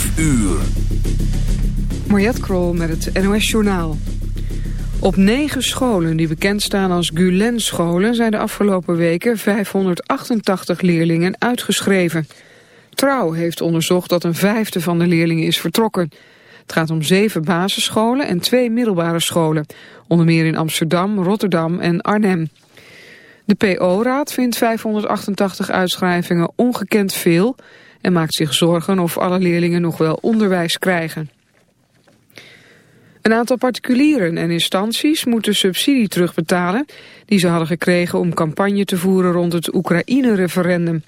5 uur. Krol met het NOS Journaal. Op negen scholen die bekend staan als Gulen-scholen... zijn de afgelopen weken 588 leerlingen uitgeschreven. Trouw heeft onderzocht dat een vijfde van de leerlingen is vertrokken. Het gaat om zeven basisscholen en twee middelbare scholen. Onder meer in Amsterdam, Rotterdam en Arnhem. De PO-raad vindt 588 uitschrijvingen ongekend veel... en maakt zich zorgen of alle leerlingen nog wel onderwijs krijgen. Een aantal particulieren en instanties moeten subsidie terugbetalen... die ze hadden gekregen om campagne te voeren rond het Oekraïne-referendum.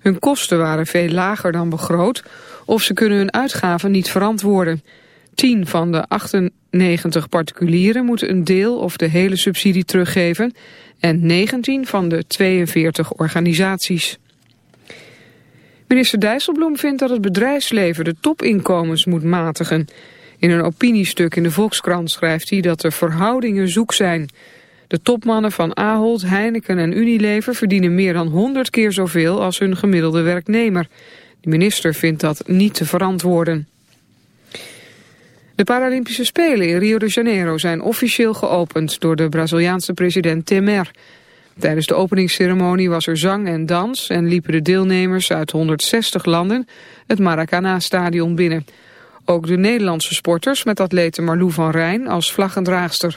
Hun kosten waren veel lager dan begroot... of ze kunnen hun uitgaven niet verantwoorden. 10 van de 98 particulieren moeten een deel of de hele subsidie teruggeven... en 19 van de 42 organisaties. Minister Dijsselbloem vindt dat het bedrijfsleven de topinkomens moet matigen... In een opiniestuk in de Volkskrant schrijft hij dat de verhoudingen zoek zijn. De topmannen van Ahold, Heineken en Unilever verdienen meer dan 100 keer zoveel als hun gemiddelde werknemer. De minister vindt dat niet te verantwoorden. De Paralympische Spelen in Rio de Janeiro zijn officieel geopend door de Braziliaanse president Temer. Tijdens de openingsceremonie was er zang en dans en liepen de deelnemers uit 160 landen het Maracana-stadion binnen. Ook de Nederlandse sporters met atlete Marlou van Rijn als vlaggendraagster.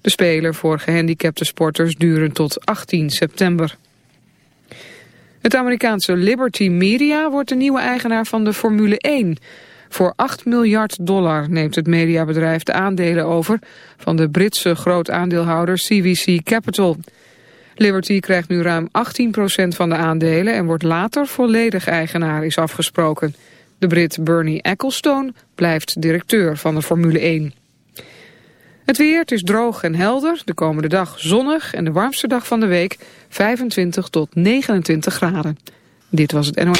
De Spelen voor gehandicapte sporters duren tot 18 september. Het Amerikaanse Liberty Media wordt de nieuwe eigenaar van de Formule 1. Voor 8 miljard dollar neemt het mediabedrijf de aandelen over... van de Britse grootaandeelhouder CVC Capital. Liberty krijgt nu ruim 18% van de aandelen... en wordt later volledig eigenaar, is afgesproken... De Brit Bernie Ecclestone blijft directeur van de Formule 1. Het weer, het is droog en helder. De komende dag zonnig en de warmste dag van de week 25 tot 29 graden. Dit was het NOS.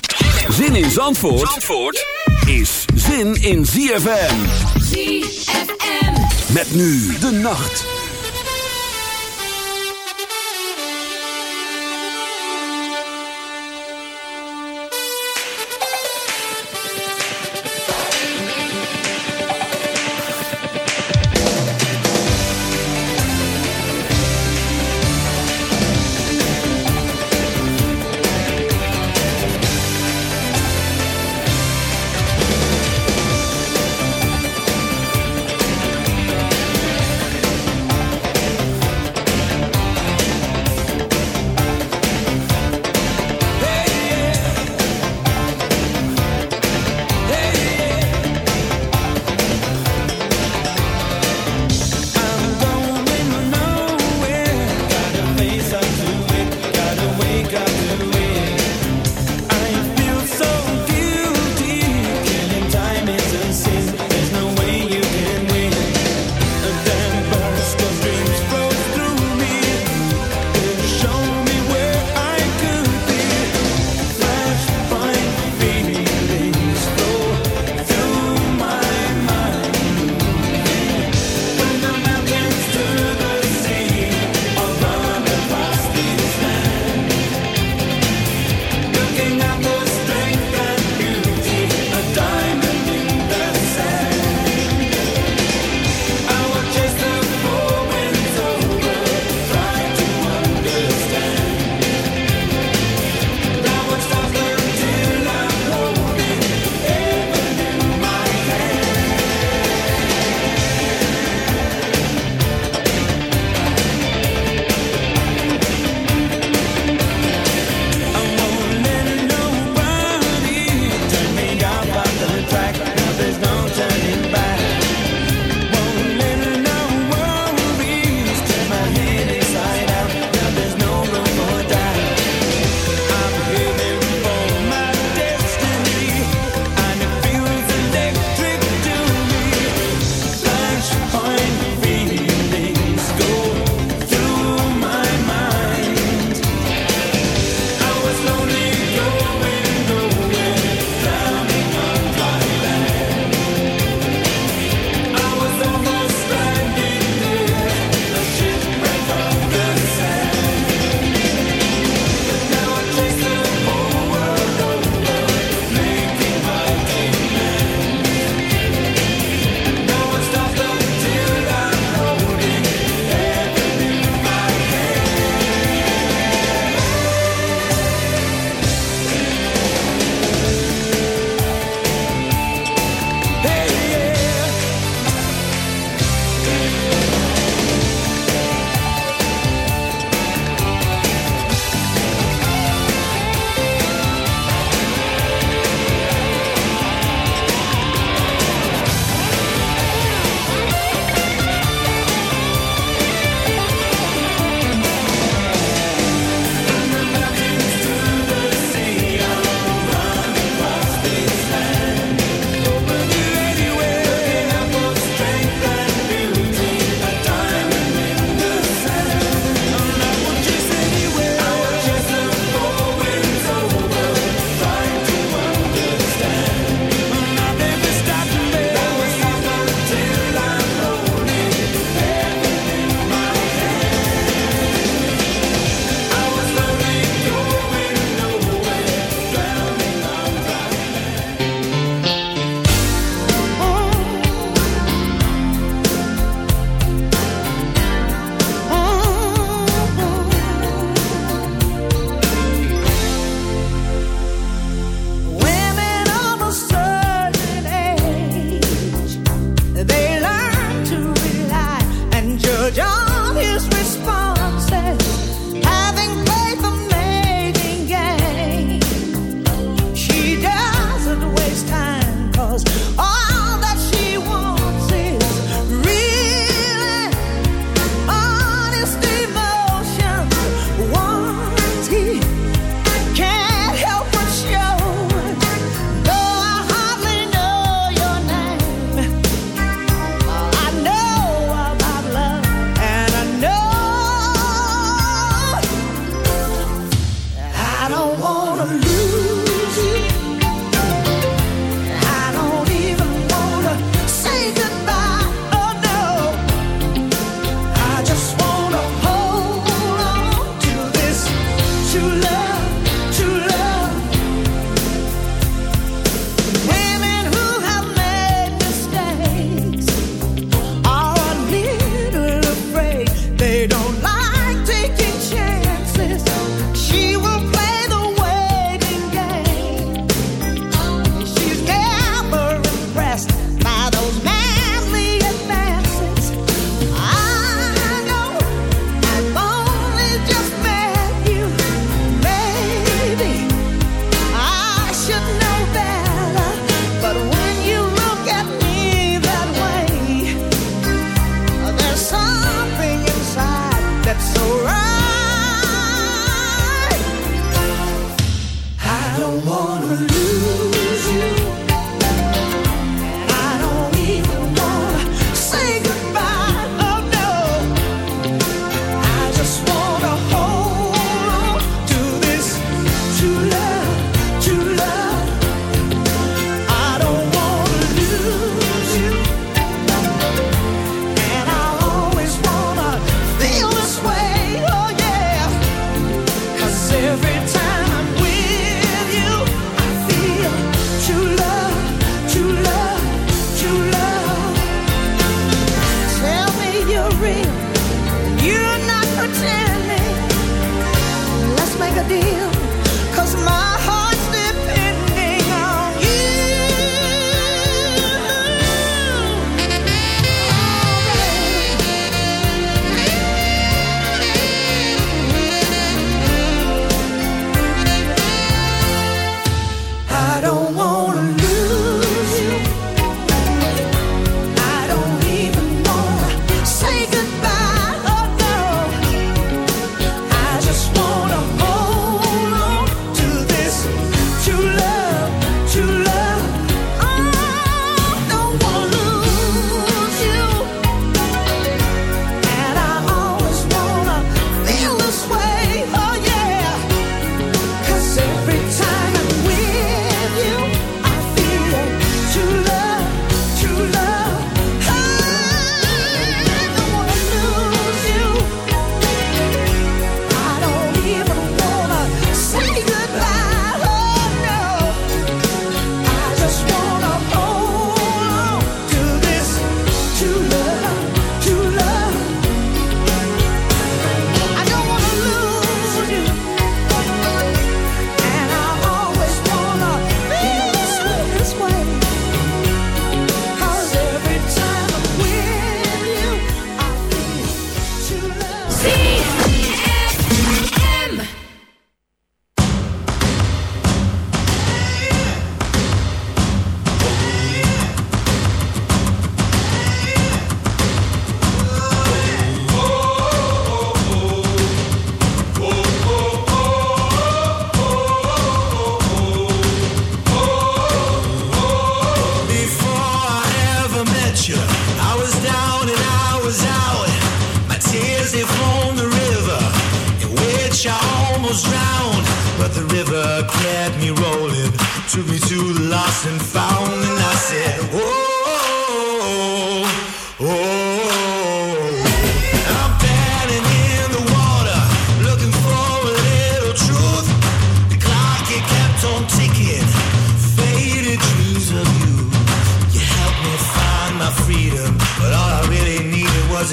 Zin in Zandvoort, Zandvoort is zin in ZFM. ZFM. Met nu de nacht.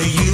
you?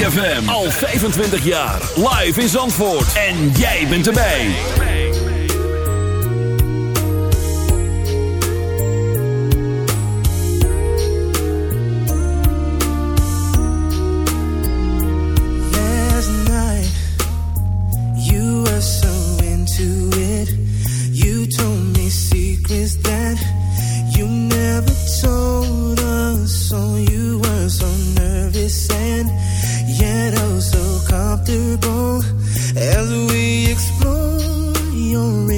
ZFM. Al 25 jaar. Live in Zandvoort. En jij bent erbij. Last night, you were so into it. You told me secrets that you never told us. So you were so nervous yet oh so comfortable. As we explore your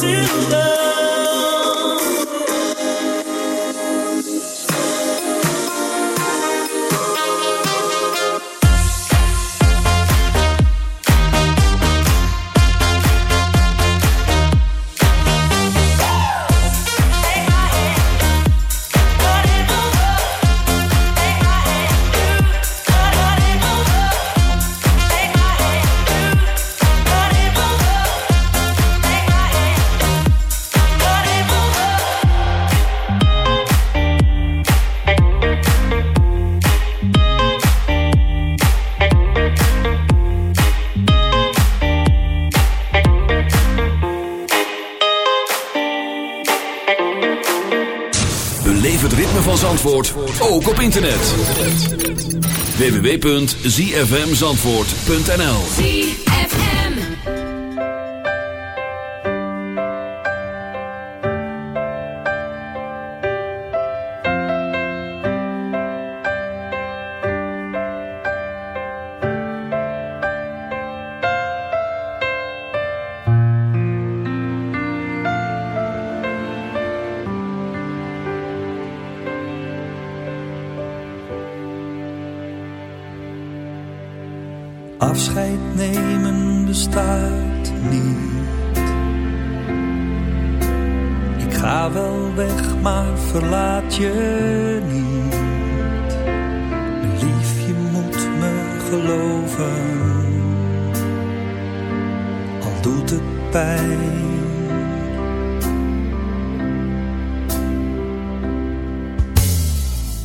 to love. www.zfmzandvoort.nl ga wel weg, maar verlaat je niet. Lief, je moet me geloven. Al doet het pijn.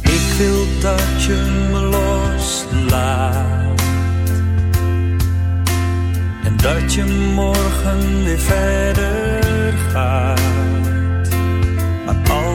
Ik wil dat je me loslaat dat je morgen weer verder gaat.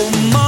Oh my.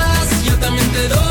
solamente dos.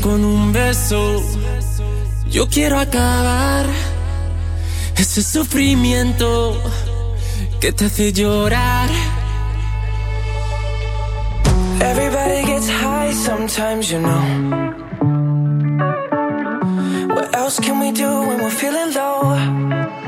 con un beso. Yo quiero acabar ese sufrimiento que te hace llorar. Everybody gets high sometimes, you know. What else can we do when we're feeling low?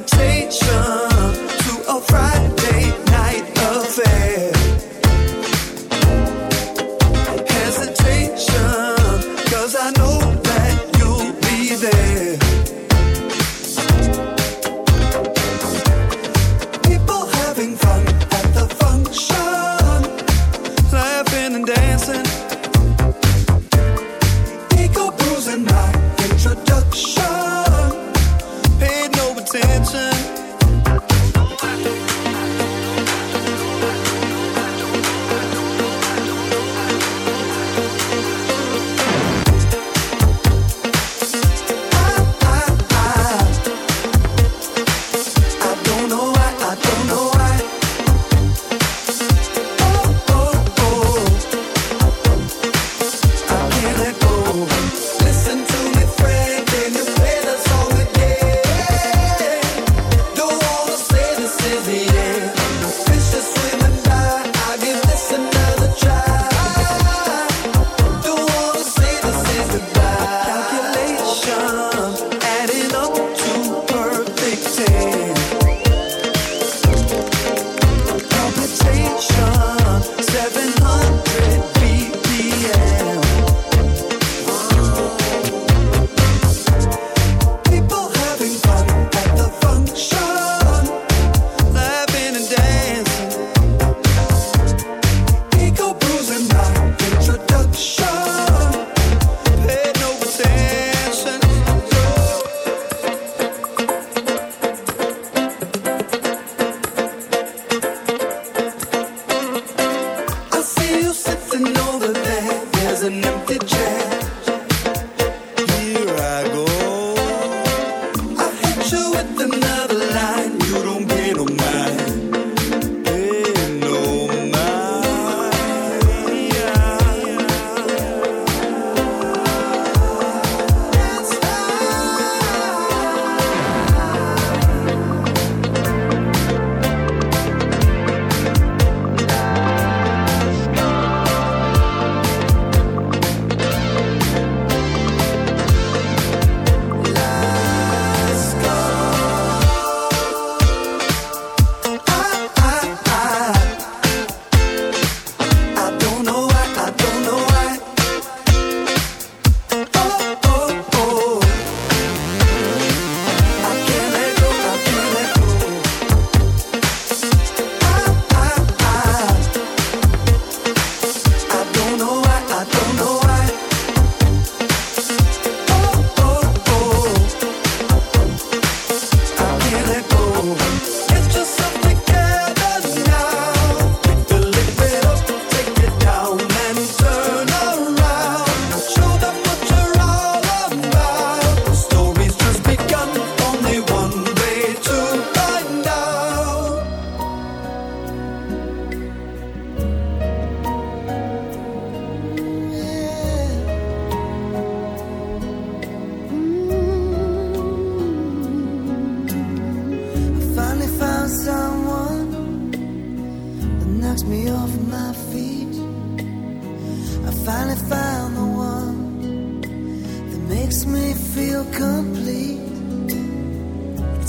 hesitation. an empty chair.